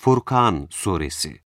Furkan Suresi.